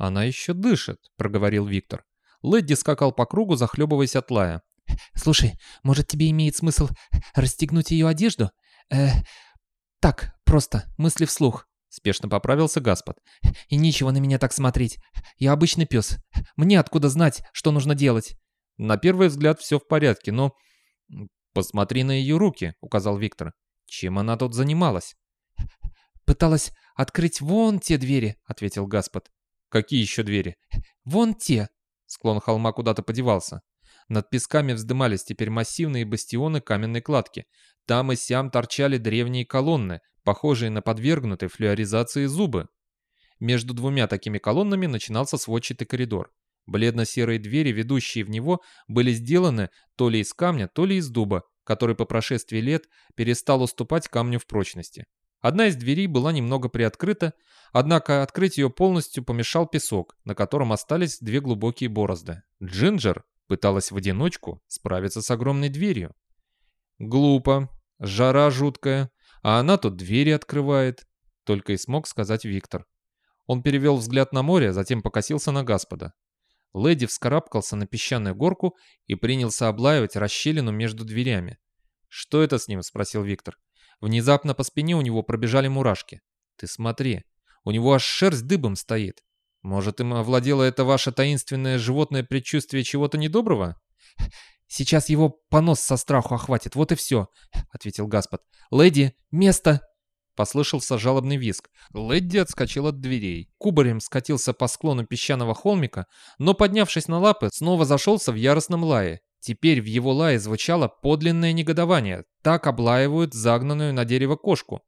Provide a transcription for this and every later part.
«Она еще дышит», — проговорил Виктор. Лэдди скакал по кругу, захлебываясь от лая. «Слушай, может, тебе имеет смысл расстегнуть ее одежду? Э, так, просто, мысли вслух». Спешно поправился Гаспод. «И нечего на меня так смотреть. Я обычный пес. Мне откуда знать, что нужно делать?» На первый взгляд все в порядке, но... «Посмотри на ее руки», — указал Виктор. «Чем она тут занималась?» «Пыталась открыть вон те двери», — ответил Гаспод. «Какие еще двери?» «Вон те». Склон холма куда-то подевался. Над песками вздымались теперь массивные бастионы каменной кладки. Там и сям торчали древние колонны, похожие на подвергнутые флюоризации зубы. Между двумя такими колоннами начинался сводчатый коридор. Бледно-серые двери, ведущие в него, были сделаны то ли из камня, то ли из дуба, который по прошествии лет перестал уступать камню в прочности. Одна из дверей была немного приоткрыта, однако открыть ее полностью помешал песок, на котором остались две глубокие борозды. Джинджер пыталась в одиночку справиться с огромной дверью. Глупо, жара жуткая, а она тут двери открывает, только и смог сказать Виктор. Он перевел взгляд на море, затем покосился на Господа. Леди вскарабкался на песчаную горку и принялся облаивать расщелину между дверями. «Что это с ним?» — спросил Виктор. Внезапно по спине у него пробежали мурашки. «Ты смотри, у него аж шерсть дыбом стоит. Может, им овладело это ваше таинственное животное предчувствие чего-то недоброго?» «Сейчас его понос со страху охватит, вот и все», — ответил Гаспод. «Леди, место!» Послышался жалобный визг. Лэдди отскочил от дверей. Кубарем скатился по склону песчаного холмика, но, поднявшись на лапы, снова зашелся в яростном лае. Теперь в его лае звучало подлинное негодование. Так облаивают загнанную на дерево кошку.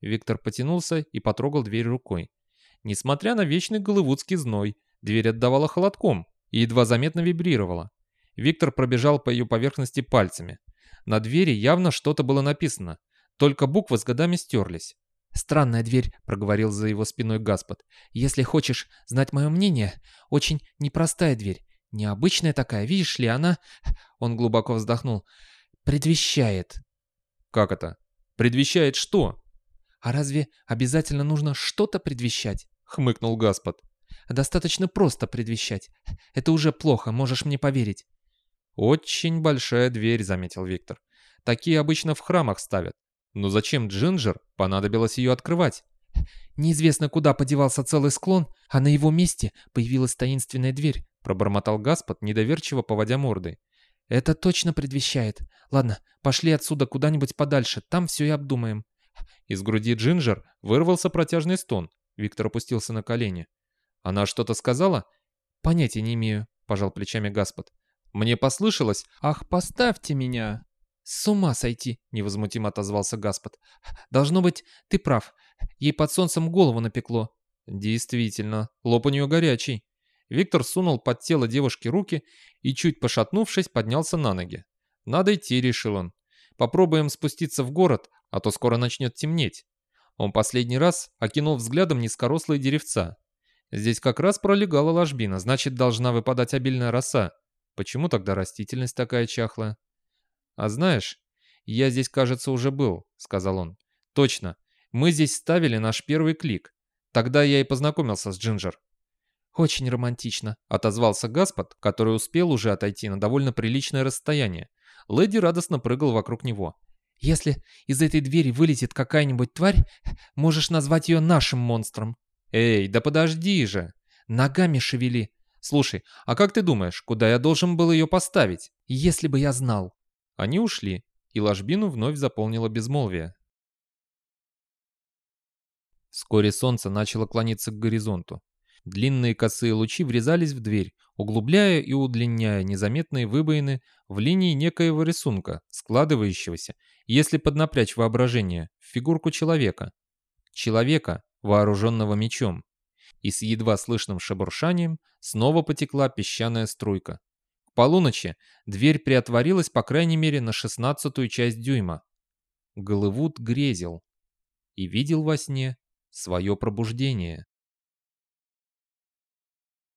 Виктор потянулся и потрогал дверь рукой. Несмотря на вечный голливудский зной, дверь отдавала холодком и едва заметно вибрировала. Виктор пробежал по ее поверхности пальцами. На двери явно что-то было написано. Только буквы с годами стерлись. «Странная дверь», — проговорил за его спиной Гаспод. «Если хочешь знать мое мнение, очень непростая дверь. Необычная такая, видишь ли, она...» Он глубоко вздохнул. «Предвещает». «Как это? Предвещает что?» «А разве обязательно нужно что-то предвещать?» — хмыкнул Гаспод. «Достаточно просто предвещать. Это уже плохо, можешь мне поверить». «Очень большая дверь», — заметил Виктор. «Такие обычно в храмах ставят. Но зачем Джинджер понадобилось ее открывать? «Неизвестно, куда подевался целый склон, а на его месте появилась таинственная дверь», пробормотал Гаспод, недоверчиво поводя мордой. «Это точно предвещает. Ладно, пошли отсюда куда-нибудь подальше, там все и обдумаем». Из груди Джинджер вырвался протяжный стон. Виктор опустился на колени. «Она что-то сказала?» «Понятия не имею», — пожал плечами Гаспод. «Мне послышалось...» «Ах, поставьте меня!» «С ума сойти!» — невозмутимо отозвался Гаспод. «Должно быть, ты прав. Ей под солнцем голову напекло». «Действительно, лоб у нее горячий». Виктор сунул под тело девушки руки и, чуть пошатнувшись, поднялся на ноги. «Надо идти», — решил он. «Попробуем спуститься в город, а то скоро начнет темнеть». Он последний раз окинул взглядом низкорослые деревца. Здесь как раз пролегала ложбина, значит, должна выпадать обильная роса. Почему тогда растительность такая чахлая? «А знаешь, я здесь, кажется, уже был», — сказал он. «Точно. Мы здесь ставили наш первый клик. Тогда я и познакомился с Джинджер». «Очень романтично», — отозвался Гаспод, который успел уже отойти на довольно приличное расстояние. Леди радостно прыгал вокруг него. «Если из этой двери вылетит какая-нибудь тварь, можешь назвать ее нашим монстром». «Эй, да подожди же!» «Ногами шевели». «Слушай, а как ты думаешь, куда я должен был ее поставить?» «Если бы я знал». Они ушли, и ложбину вновь заполнило безмолвие. Вскоре солнце начало клониться к горизонту. Длинные косые лучи врезались в дверь, углубляя и удлиняя незаметные выбоины в линии некоего рисунка, складывающегося, если поднапрячь воображение, в фигурку человека. Человека, вооруженного мечом. И с едва слышным шебуршанием снова потекла песчаная струйка полуночи дверь приотворилась по крайней мере на шестнадцатую часть дюйма. Голливуд грезил и видел во сне свое пробуждение.